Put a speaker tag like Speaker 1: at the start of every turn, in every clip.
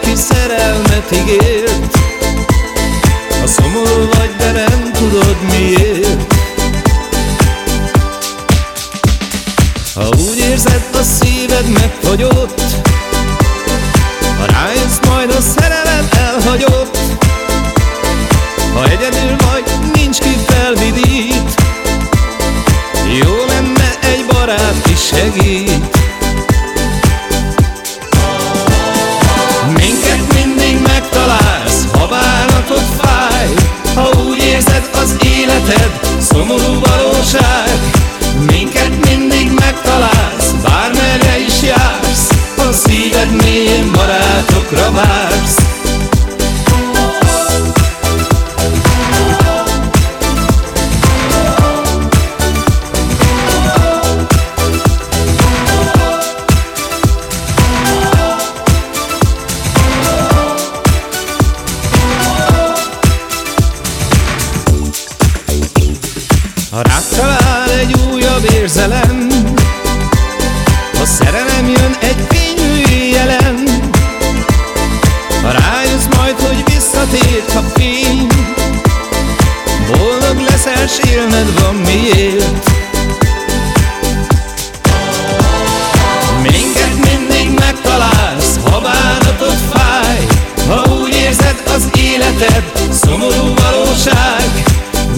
Speaker 1: ki szerelmet ígért. Ha szomorú vagy, de nem tudod miért. Ha úgy érzed, a szíved megfagyott Ha rájössz, majd a szerelem elhagyott. Ha egyedül vagy, nincs ki felvidít Jó lenne egy barát is segít mélyén barátokra vársz. Rád talál egy újabb érzelem Boldog leszel, s élned van miért? Minket mindig megtalálsz, ha bánatod fáj. Ha úgy érzed az életed, szomorú valóság.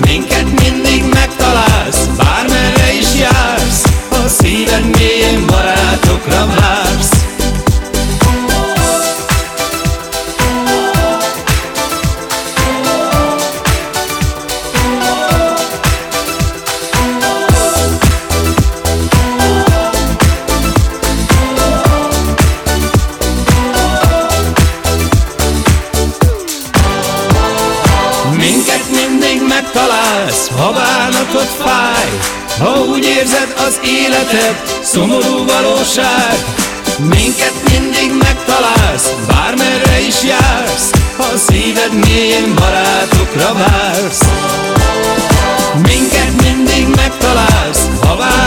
Speaker 1: Minket mindig megtalálsz, bármerre is jársz. A szíved mélyén barátokra vársz megtalálsz, ha bánatod fáj Ha úgy érzed az életed, szomorú valóság. Minket mindig megtalálsz, bármerre is jársz Ha a szíved mélyén barátokra vársz. Minket mindig megtalálsz, ha bánatod